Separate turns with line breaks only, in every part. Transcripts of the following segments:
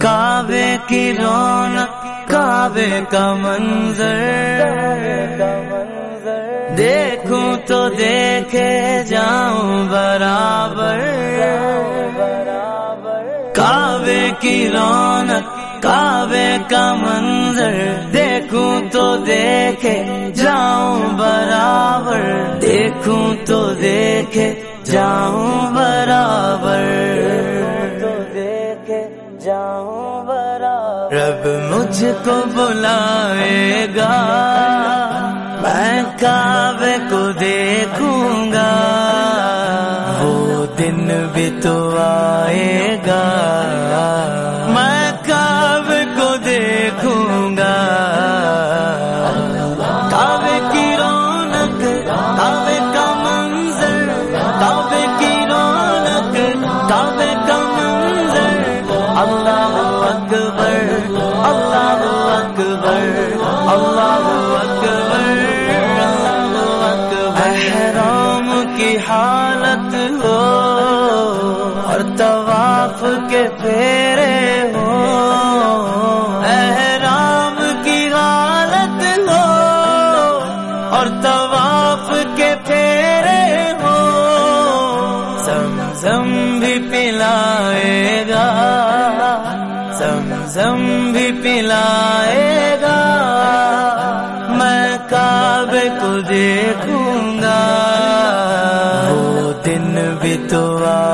کعبے کی رونق، کعبے کا منظر۔ دیکھوں تو دیکھے جاؤں برابر۔ کعبے کی رونق، کعبے کا منظر۔ دیکھوں تو دیکھے جاؤں برابر۔ دیکھوں تو دیکھے جاؤں رب مجھ کو بلائے گا میں کعبے کو دیکھوں گا۔ وہ دن بھی تو آئے گا۔ طواف کے پھیرے ہو احرام کی حالت ہو اور طواف کے پھیرے ہو زمزم بھی پلائے گا۔ زمزم بھی پلائے گا۔ میں کعبے کو دیکھوں گا۔ وہ دن بھی تو آئے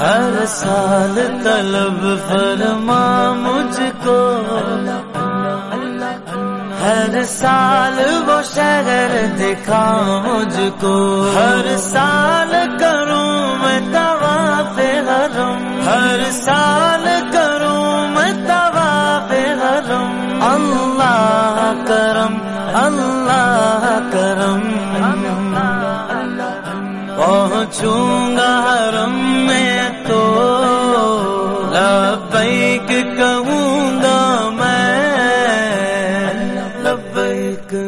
ہر سال طلب فرما مجھ کو۔ ہر سال وہ شہر دکھا مجھ کو۔ ہر سال کروں میں طواف حرم۔ ہر سال کروں میں طواف حرم۔ اللہ کرم اللہ کرم۔ پہنچوں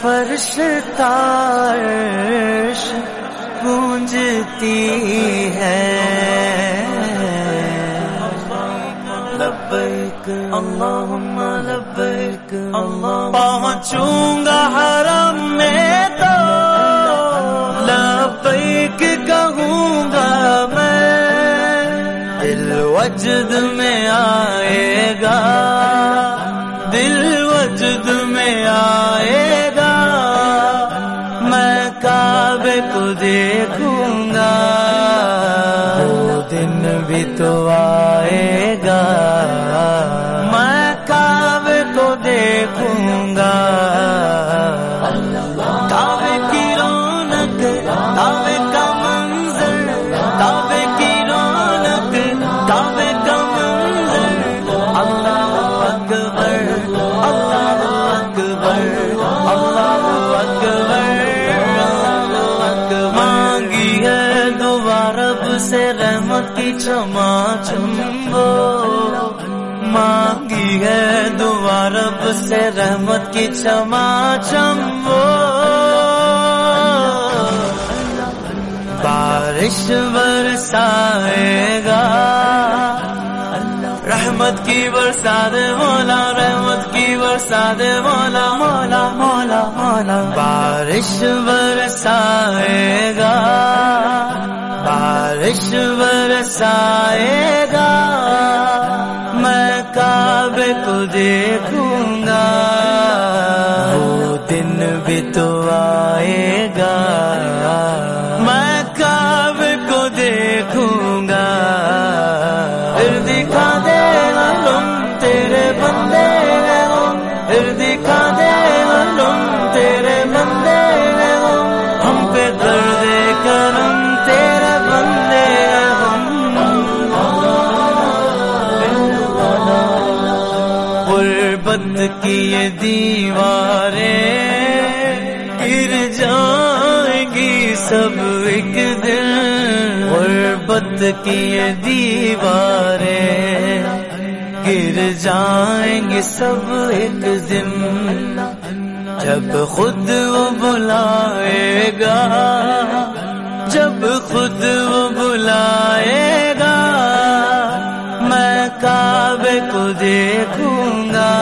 فرش تارش گونجتی ہے۔ لبیک، اللہم لبیک اللہ پہنچوں گا حرم میں تو۔ لبیک کہوں گا میں۔ دل وجد میں آئے گا۔ دن بھی کی چما چمبو مانگی ہے دعا رب سے رحمت کی چما چمبو بارش برسائے گا رحمت کی برساد مولا، رحمت کی برساد مولا مولا مولا مولا۔ بارش برسائے گا، بارش برسائے گا۔ پھر دکھا دے گا تیرے بندے ہم ہم پہ کر دے کرم تیرے بندے ہم غربت کی یہ دیواریں گر جائیں گی سب ایک دن غربت کی یہ دیواریں گر جائیں گے سب ایک دن۔ جب خود وہ بلائے گا۔ جب خود وہ بلائے گا۔ میں کعبے کو دیکھوں گا۔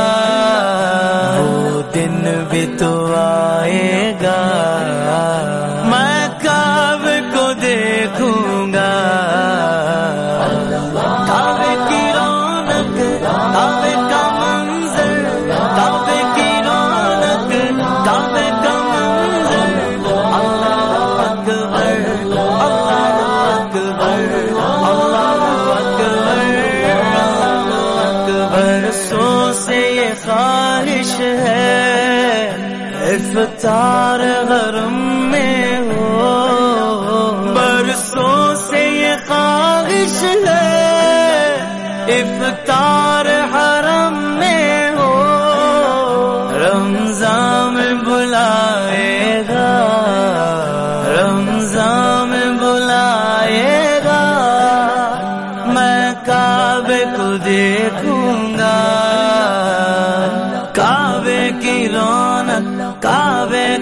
وہ دن بھی تو آئے گا۔ میں کعبے کو دیکھوں گا۔ سے یہ خواہش ہے افطار غرم میں ہو۔ برسوں سے یہ خواہش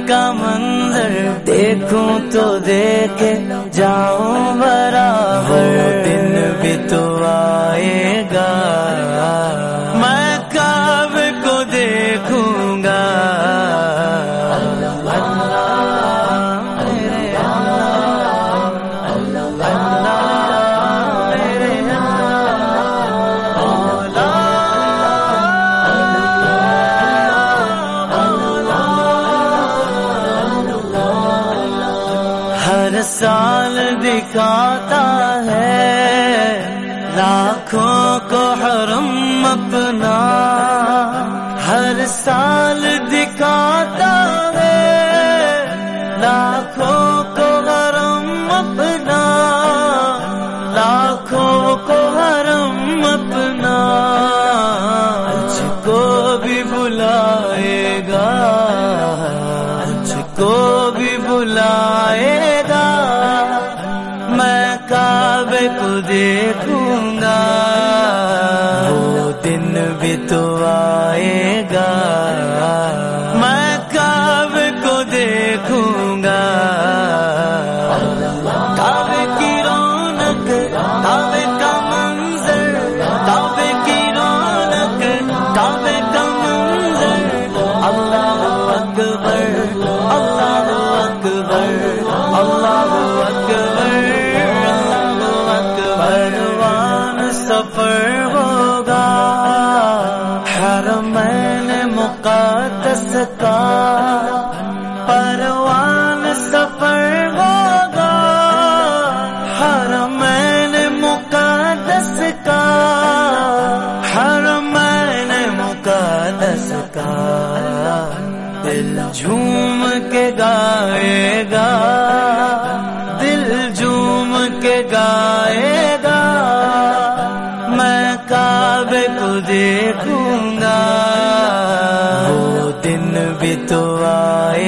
کا منظر دیکھوں تو دیکھ جاؤں برابر۔ دن بھی تو آئے گا۔ اپنا ہر سال دکھاتا ہے۔ لاکھوں کو حرم اپنا، لاکھوں کو حرم اپنا۔ مجھ کو بھی بلائے گا مجھ کو بھی بلائے گا۔ میں کعبے کو دیکھوں جھوم کے گائے گا، دل جھوم کے گائے گا۔ میں کعبے کو دیکھوں گا۔ وہ دن بھی تو آئے